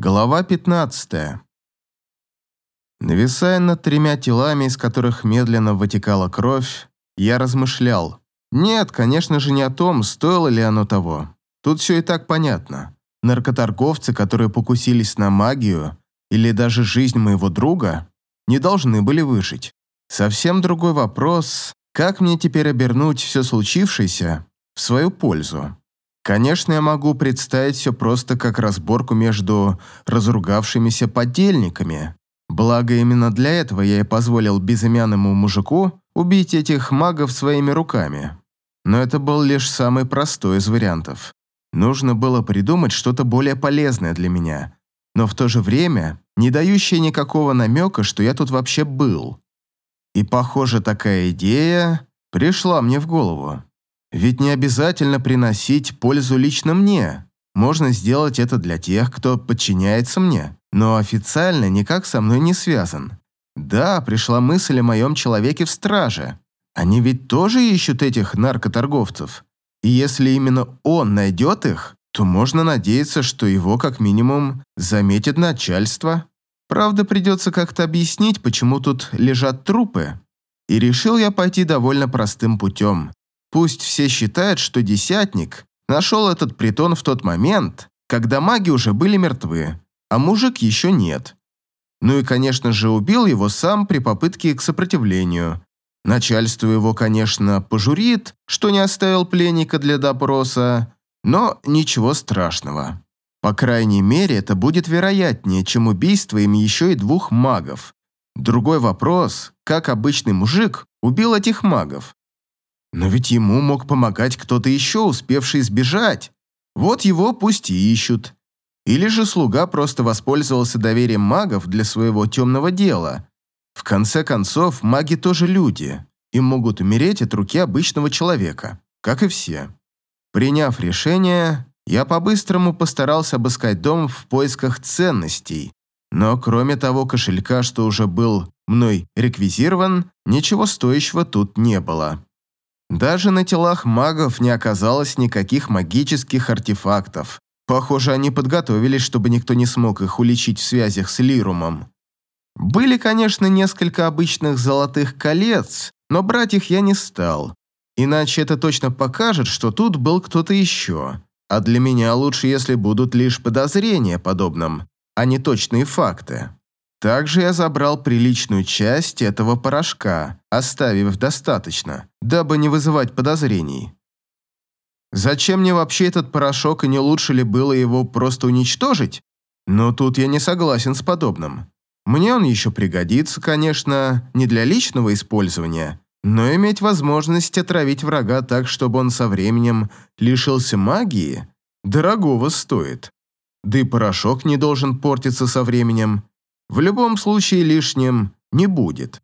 Глава 15. Нависая над тремя телами, из которых медленно вытекала кровь, я размышлял. Нет, конечно же, не о том, стоило ли оно того. Тут все и так понятно. Наркоторговцы, которые покусились на магию, или даже жизнь моего друга, не должны были выжить. Совсем другой вопрос, как мне теперь обернуть все случившееся в свою пользу. Конечно, я могу представить все просто как разборку между разругавшимися подельниками. Благо, именно для этого я и позволил безымянному мужику убить этих магов своими руками. Но это был лишь самый простой из вариантов. Нужно было придумать что-то более полезное для меня, но в то же время не дающее никакого намека, что я тут вообще был. И, похоже, такая идея пришла мне в голову. Ведь не обязательно приносить пользу лично мне. Можно сделать это для тех, кто подчиняется мне, но официально никак со мной не связан. Да, пришла мысль о моем человеке в страже. Они ведь тоже ищут этих наркоторговцев. И если именно он найдет их, то можно надеяться, что его как минимум заметит начальство. Правда, придется как-то объяснить, почему тут лежат трупы. И решил я пойти довольно простым путем. Пусть все считают, что Десятник нашел этот притон в тот момент, когда маги уже были мертвы, а мужик еще нет. Ну и, конечно же, убил его сам при попытке к сопротивлению. Начальство его, конечно, пожурит, что не оставил пленника для допроса, но ничего страшного. По крайней мере, это будет вероятнее, чем убийство им еще и двух магов. Другой вопрос, как обычный мужик убил этих магов. Но ведь ему мог помогать кто-то еще, успевший сбежать. Вот его пусть и ищут. Или же слуга просто воспользовался доверием магов для своего темного дела. В конце концов, маги тоже люди и могут умереть от руки обычного человека, как и все. Приняв решение, я по-быстрому постарался обыскать дом в поисках ценностей, но кроме того кошелька, что уже был мной реквизирован, ничего стоящего тут не было. Даже на телах магов не оказалось никаких магических артефактов. Похоже, они подготовились, чтобы никто не смог их уличить в связях с Лирумом. Были, конечно, несколько обычных золотых колец, но брать их я не стал. Иначе это точно покажет, что тут был кто-то еще. А для меня лучше, если будут лишь подозрения о подобном, а не точные факты. Также я забрал приличную часть этого порошка, оставив достаточно, дабы не вызывать подозрений. Зачем мне вообще этот порошок, и не лучше ли было его просто уничтожить? Но тут я не согласен с подобным. Мне он еще пригодится, конечно, не для личного использования, но иметь возможность отравить врага так, чтобы он со временем лишился магии, дорогого стоит. Да и порошок не должен портиться со временем, в любом случае лишним не будет.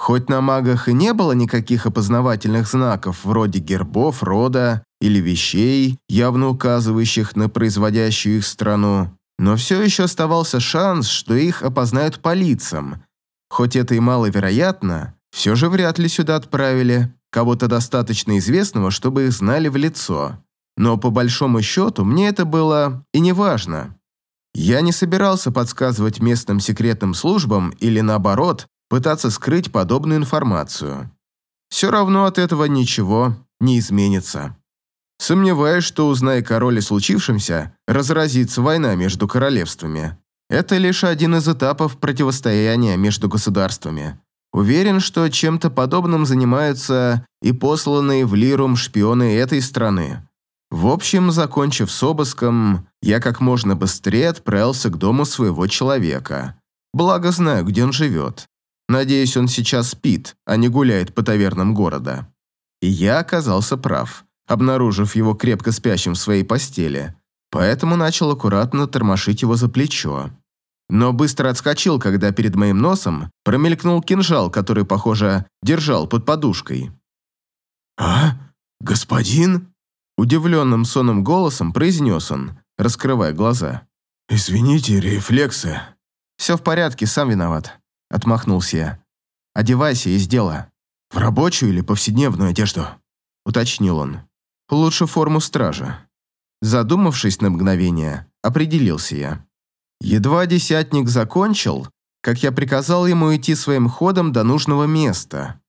Хоть на магах и не было никаких опознавательных знаков вроде гербов, рода или вещей, явно указывающих на производящую их страну, но все еще оставался шанс, что их опознают по лицам. Хоть это и маловероятно, все же вряд ли сюда отправили кого-то достаточно известного, чтобы их знали в лицо. Но по большому счету мне это было и не важно. Я не собирался подсказывать местным секретным службам или, наоборот, пытаться скрыть подобную информацию. Все равно от этого ничего не изменится. Сомневаюсь, что, узная король о случившемся, разразится война между королевствами. Это лишь один из этапов противостояния между государствами. Уверен, что чем-то подобным занимаются и посланные в Лирум шпионы этой страны. В общем, закончив с обыском, я как можно быстрее отправился к дому своего человека. Благо знаю, где он живет. Надеюсь, он сейчас спит, а не гуляет по тавернам города. И я оказался прав, обнаружив его крепко спящим в своей постели, поэтому начал аккуратно тормошить его за плечо. Но быстро отскочил, когда перед моим носом промелькнул кинжал, который, похоже, держал под подушкой. «А? Господин?» Удивленным сонным голосом произнес он, раскрывая глаза. «Извините, рефлексы». «Все в порядке, сам виноват», — отмахнулся я. «Одевайся, из дела». «В рабочую или повседневную одежду?» — уточнил он. «Лучше форму стража». Задумавшись на мгновение, определился я. Едва десятник закончил, как я приказал ему идти своим ходом до нужного места.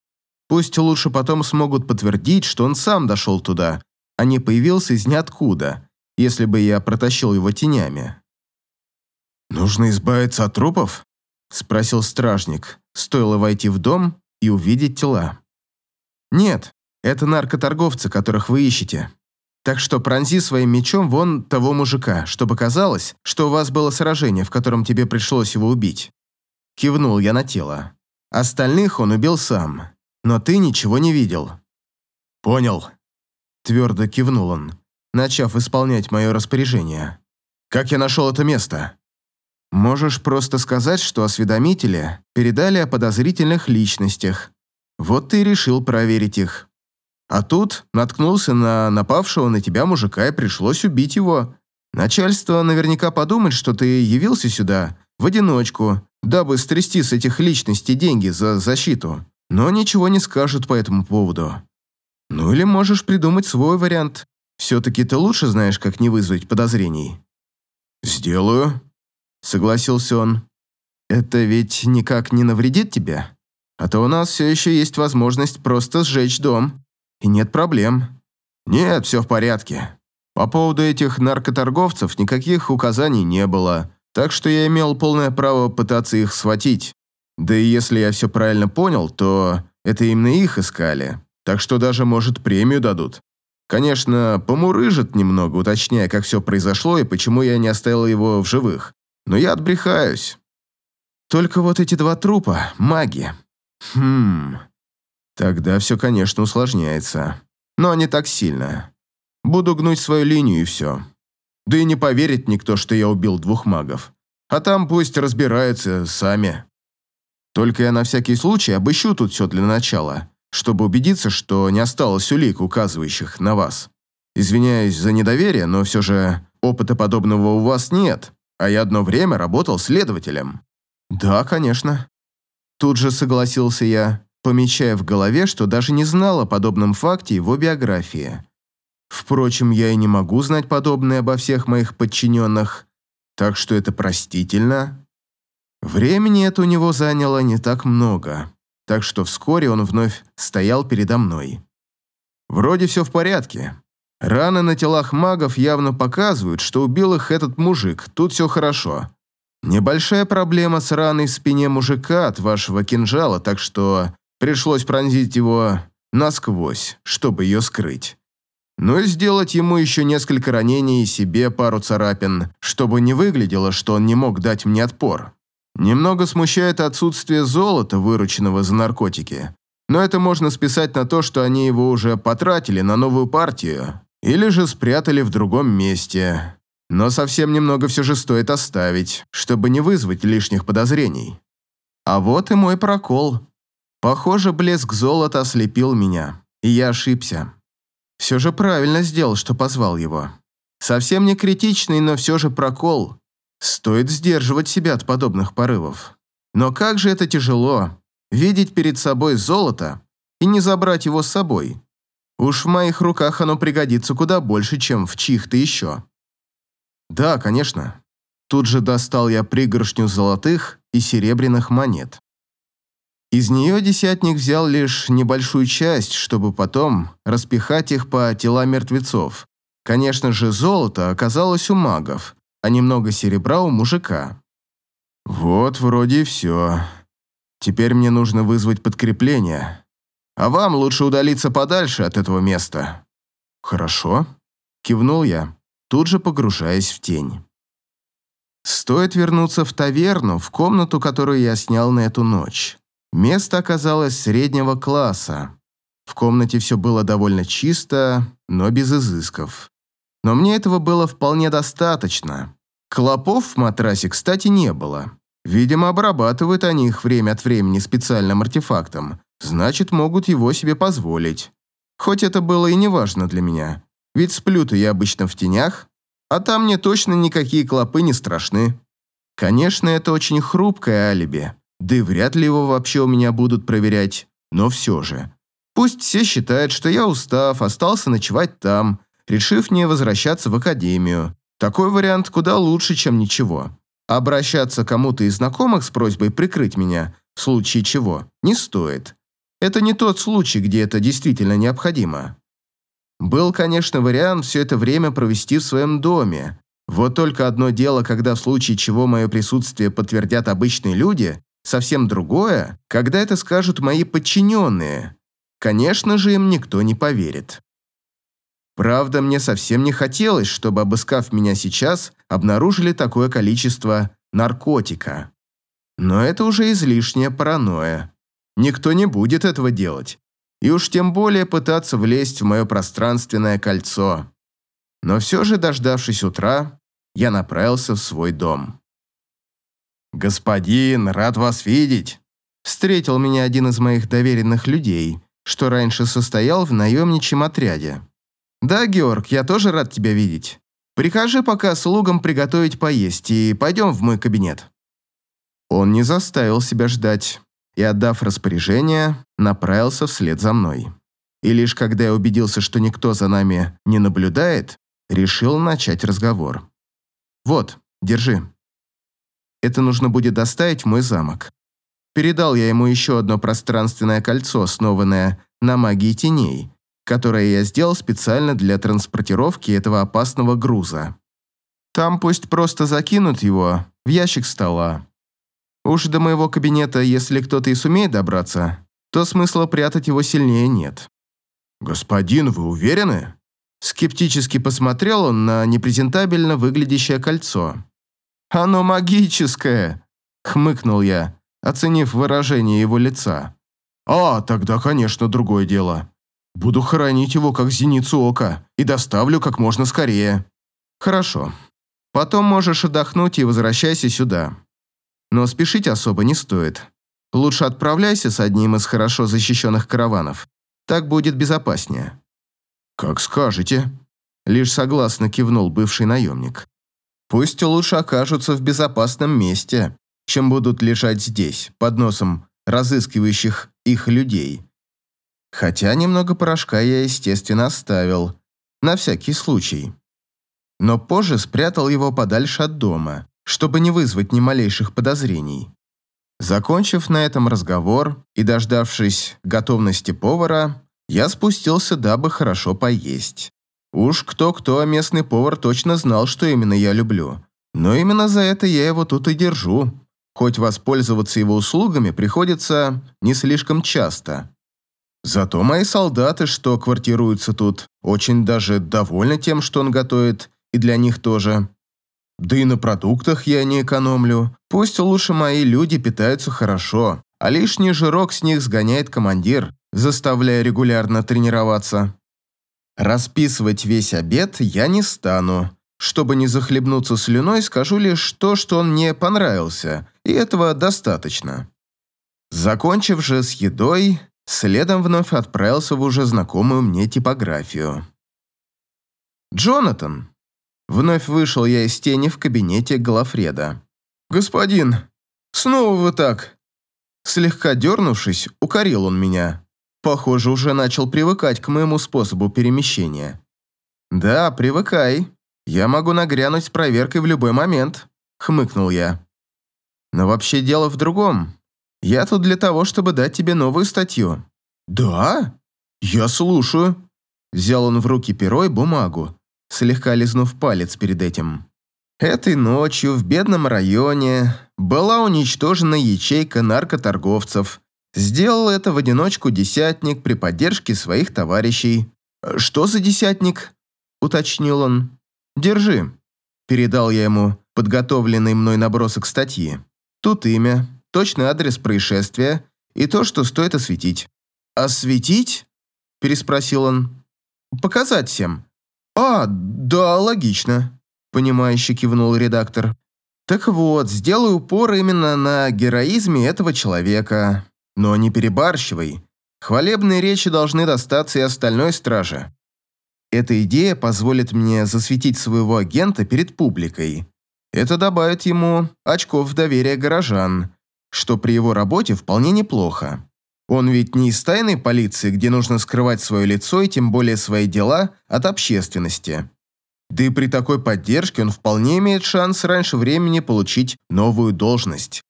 Пусть лучше потом смогут подтвердить, что он сам дошел туда, а не появился из ниоткуда, если бы я протащил его тенями. «Нужно избавиться от трупов?» – спросил стражник. Стоило войти в дом и увидеть тела. «Нет, это наркоторговцы, которых вы ищете. Так что пронзи своим мечом вон того мужика, чтобы казалось, что у вас было сражение, в котором тебе пришлось его убить». Кивнул я на тело. Остальных он убил сам, но ты ничего не видел. «Понял», – твердо кивнул он, начав исполнять мое распоряжение. «Как я нашел это место?» «Можешь просто сказать, что осведомители передали о подозрительных личностях. Вот ты и решил проверить их. А тут наткнулся на напавшего на тебя мужика и пришлось убить его. Начальство наверняка подумает, что ты явился сюда в одиночку, дабы стрясти с этих личностей деньги за защиту, но ничего не скажут по этому поводу. Ну или можешь придумать свой вариант. Все-таки ты лучше знаешь, как не вызвать подозрений». «Сделаю», — согласился он. «Это ведь никак не навредит тебе? А то у нас все еще есть возможность просто сжечь дом, и нет проблем». «Нет, все в порядке. По поводу этих наркоторговцев никаких указаний не было, так что я имел полное право пытаться их схватить. Да и если я все правильно понял, то это именно их искали, так что даже, может, премию дадут. Конечно, помурыжат немного, уточняя, как все произошло и почему я не оставил его в живых. Но я отбрехаюсь. Только вот эти два трупа — маги. Хм... Тогда все, конечно, усложняется. Но не так сильно. Буду гнуть свою линию и все. Да и не поверит никто, что я убил двух магов. А там пусть разбираются сами. Только я на всякий случай обыщу тут все для начала, чтобы убедиться, что не осталось улик, указывающих на вас. Извиняюсь за недоверие, но все же опыта подобного у вас нет, а я одно время работал следователем. Да, конечно. Тут же согласился я, помечая в голове, что даже не знал о подобном факте его биографии. Впрочем, я и не могу знать подобное обо всех моих подчиненных, так что это простительно. Времени это у него заняло не так много, так что вскоре он вновь стоял передо мной. Вроде все в порядке. Раны на телах магов явно показывают, что убил их этот мужик, тут все хорошо. Небольшая проблема с раной в спине мужика от вашего кинжала, так что пришлось пронзить его насквозь, чтобы ее скрыть но и сделать ему еще несколько ранений и себе пару царапин, чтобы не выглядело, что он не мог дать мне отпор. Немного смущает отсутствие золота, вырученного за наркотики, но это можно списать на то, что они его уже потратили на новую партию или же спрятали в другом месте. Но совсем немного все же стоит оставить, чтобы не вызвать лишних подозрений. А вот и мой прокол. Похоже, блеск золота ослепил меня, и я ошибся. Все же правильно сделал, что позвал его. Совсем не критичный, но все же прокол. Стоит сдерживать себя от подобных порывов. Но как же это тяжело, видеть перед собой золото и не забрать его с собой. Уж в моих руках оно пригодится куда больше, чем в чьих-то еще. Да, конечно. Тут же достал я пригоршню золотых и серебряных монет. Из нее десятник взял лишь небольшую часть, чтобы потом распихать их по телам мертвецов. Конечно же, золото оказалось у магов, а немного серебра у мужика. Вот вроде и все. Теперь мне нужно вызвать подкрепление. А вам лучше удалиться подальше от этого места. Хорошо, кивнул я, тут же погружаясь в тень. Стоит вернуться в таверну, в комнату, которую я снял на эту ночь. Место оказалось среднего класса. В комнате все было довольно чисто, но без изысков. Но мне этого было вполне достаточно. Клопов в матрасе, кстати, не было. Видимо, обрабатывают они их время от времени специальным артефактом, значит, могут его себе позволить. Хоть это было и не важно для меня, ведь сплю-то я обычно в тенях, а там мне точно никакие клопы не страшны. Конечно, это очень хрупкое алиби, да и вряд ли его вообще у меня будут проверять, но все же. Пусть все считают, что я устав, остался ночевать там, решив не возвращаться в академию. Такой вариант куда лучше, чем ничего. Обращаться кому-то из знакомых с просьбой прикрыть меня, в случае чего, не стоит. Это не тот случай, где это действительно необходимо. Был, конечно, вариант все это время провести в своем доме. Вот только одно дело, когда в случае чего мое присутствие подтвердят обычные люди, совсем другое, когда это скажут мои подчиненные. Конечно же, им никто не поверит. Правда, мне совсем не хотелось, чтобы, обыскав меня сейчас, обнаружили такое количество наркотика. Но это уже излишняя паранойя. Никто не будет этого делать. И уж тем более пытаться влезть в мое пространственное кольцо. Но все же, дождавшись утра, я направился в свой дом. «Господин, рад вас видеть!» Встретил меня один из моих доверенных людей, что раньше состоял в наемничьем отряде. «Да, Георг, я тоже рад тебя видеть. Прикажи пока слугам приготовить поесть и пойдем в мой кабинет». Он не заставил себя ждать и, отдав распоряжение, направился вслед за мной. И лишь когда я убедился, что никто за нами не наблюдает, решил начать разговор. «Вот, держи. Это нужно будет доставить в мой замок». Передал я ему еще одно пространственное кольцо, основанное на магии теней, которое я сделал специально для транспортировки этого опасного груза. Там пусть просто закинут его в ящик стола. Уж до моего кабинета, если кто-то и сумеет добраться, то смысла прятать его сильнее нет. «Господин, вы уверены?» Скептически посмотрел он на непрезентабельно выглядящее кольцо. «Оно магическое!» — хмыкнул я, оценив выражение его лица. «А, тогда, конечно, другое дело. Буду хранить его как зеницу ока и доставлю как можно скорее». «Хорошо. Потом можешь отдохнуть и возвращайся сюда. Но спешить особо не стоит. Лучше отправляйся с одним из хорошо защищенных караванов. Так будет безопаснее». «Как скажете», — лишь согласно кивнул бывший наемник. «Пусть лучше окажутся в безопасном месте, чем будут лежать здесь, под носом разыскивающих их людей. Хотя немного порошка я, естественно, оставил, на всякий случай. Но позже спрятал его подальше от дома, чтобы не вызвать ни малейших подозрений. Закончив на этом разговор и дождавшись готовности повара, я спустился, дабы хорошо поесть. Уж кто-кто, а местный повар точно знал, что именно я люблю. Но именно за это я его тут и держу. Хоть воспользоваться его услугами приходится не слишком часто. Зато мои солдаты, что квартируются тут, очень даже довольны тем, что он готовит, и для них тоже. Да и на продуктах я не экономлю. Пусть лучше мои люди питаются хорошо, а лишний жирок с них сгоняет командир, заставляя регулярно тренироваться. Расписывать весь обед я не стану. Чтобы не захлебнуться слюной, скажу лишь то, что он мне понравился, и этого достаточно. Закончив же с едой, следом вновь отправился в уже знакомую мне типографию. «Джонатан!» Вновь вышел я из тени в кабинете Галафреда. «Господин, снова вы так!» Слегка дернувшись, укорил он меня. Похоже, уже начал привыкать к моему способу перемещения. «Да, привыкай. Я могу нагрянуть с проверкой в любой момент», — хмыкнул я. «Но вообще дело в другом. Я тут для того, чтобы дать тебе новую статью». «Да? Я слушаю». Взял он в руки перо и бумагу, слегка лизнув палец перед этим. Этой ночью в бедном районе была уничтожена ячейка наркоторговцев, Сделал это в одиночку десятник при поддержке своих товарищей. «Что за десятник?» – уточнил он. «Держи». Передал я ему подготовленный мной набросок статьи. Тут имя, точный адрес происшествия и то, что стоит осветить. «Осветить?» – переспросил он. «Показать всем». «А, да, логично», – понимающе кивнул редактор. «Так вот, сделаю упор именно на героизме этого человека. Но не перебарщивай. Хвалебные речи должны достаться и остальной страже. Эта идея позволит мне засветить своего агента перед публикой. Это добавит ему очков доверия горожан, что при его работе вполне неплохо. Он ведь не из тайной полиции, где нужно скрывать свое лицо и тем более свои дела от общественности. Да и при такой поддержке он вполне имеет шанс раньше времени получить новую должность.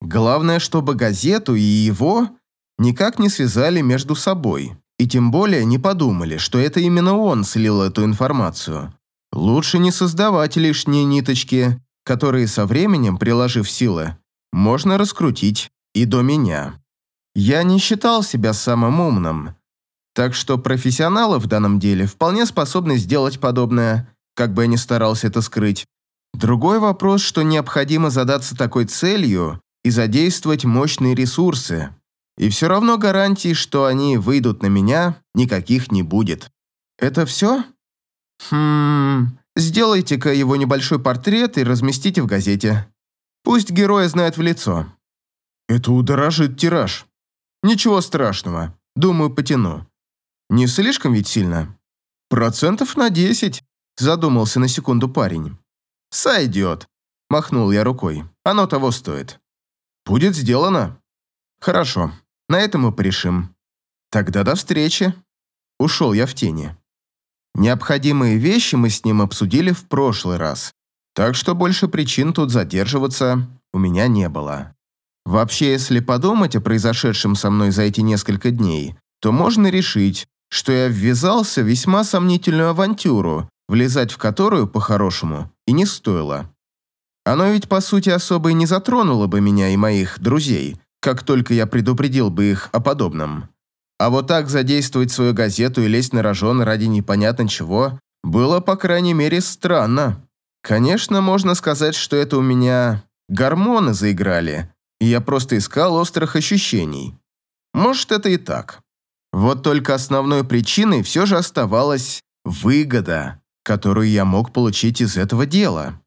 Главное, чтобы газету и его никак не связали между собой. И тем более не подумали, что это именно он слил эту информацию. Лучше не создавать лишние ниточки, которые со временем, приложив силы, можно раскрутить и до меня. Я не считал себя самым умным, так что профессионалы в данном деле вполне способны сделать подобное, как бы я ни старался это скрыть. Другой вопрос, что необходимо задаться такой целью и задействовать мощные ресурсы. И все равно гарантий, что они выйдут на меня, никаких не будет. Это все? Хм... Сделайте-ка его небольшой портрет и разместите в газете. Пусть героя знают в лицо. Это удорожит тираж. Ничего страшного. Думаю, потяну. Не слишком ведь сильно? Процентов на десять, задумался на секунду парень. Сойдет, махнул я рукой. Оно того стоит. Будет сделано. Хорошо, на этом мы порешим. Тогда до встречи. Ушел я в тени. Необходимые вещи мы с ним обсудили в прошлый раз, так что больше причин тут задерживаться у меня не было. Вообще, если подумать о произошедшем со мной за эти несколько дней, то можно решить, что я ввязался в весьма сомнительную авантюру, влезать в которую, по-хорошему, и не стоило. Оно ведь, по сути, особо и не затронуло бы меня и моих друзей, как только я предупредил бы их о подобном. А вот так задействовать свою газету и лезть на рожон ради непонятно чего было, по крайней мере, странно. Конечно, можно сказать, что это у меня гормоны заиграли, я просто искал острых ощущений. Может, это и так. Вот только основной причиной все же оставалась выгода, которую я мог получить из этого дела.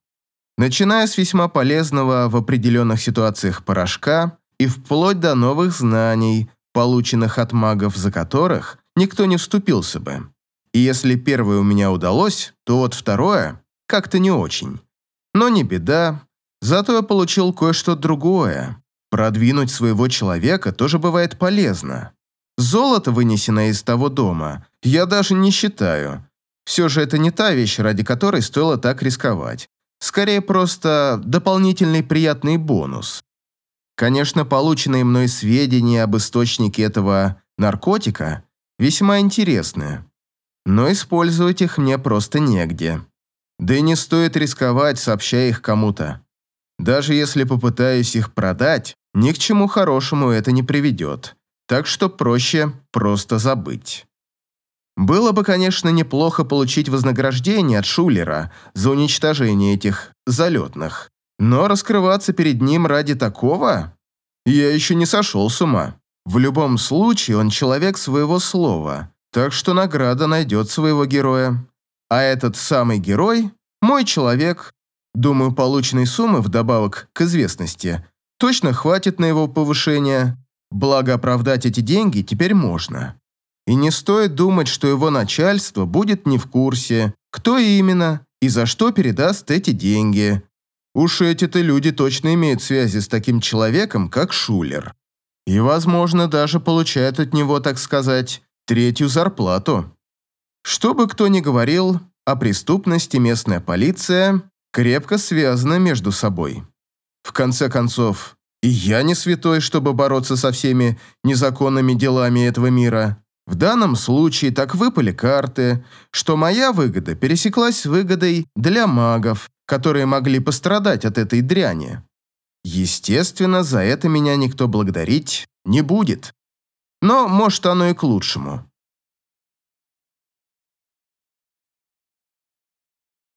Начиная с весьма полезного в определенных ситуациях порошка и вплоть до новых знаний, полученных от магов, за которых никто не вступился бы. И если первое у меня удалось, то вот второе как-то не очень. Но не беда, зато я получил кое-что другое. Продвинуть своего человека тоже бывает полезно. Золото, вынесенное из того дома, я даже не считаю. Все же это не та вещь, ради которой стоило так рисковать. Скорее, просто дополнительный приятный бонус. Конечно, полученные мной сведения об источнике этого наркотика весьма интересны, но использовать их мне просто негде. Да и не стоит рисковать, сообщая их кому-то. Даже если попытаюсь их продать, ни к чему хорошему это не приведет так что проще просто забыть. Было бы, конечно, неплохо получить вознаграждение от Шулера за уничтожение этих залетных, но раскрываться перед ним ради такого? Я еще не сошел с ума. В любом случае, он человек своего слова, так что награда найдет своего героя. А этот самый герой – мой человек. Думаю, полученной суммы вдобавок к известности точно хватит на его повышение, Благо, оправдать эти деньги теперь можно. И не стоит думать, что его начальство будет не в курсе, кто именно и за что передаст эти деньги. Уж эти-то люди точно имеют связи с таким человеком, как Шулер. И, возможно, даже получают от него, так сказать, третью зарплату. Что бы кто ни говорил, о преступности местная полиция крепко связана между собой. В конце концов, и я не святой, чтобы бороться со всеми незаконными делами этого мира. В данном случае так выпали карты, что моя выгода пересеклась с выгодой для магов, которые могли пострадать от этой дряни. Естественно, за это меня никто благодарить не будет. Но, может, оно и к лучшему.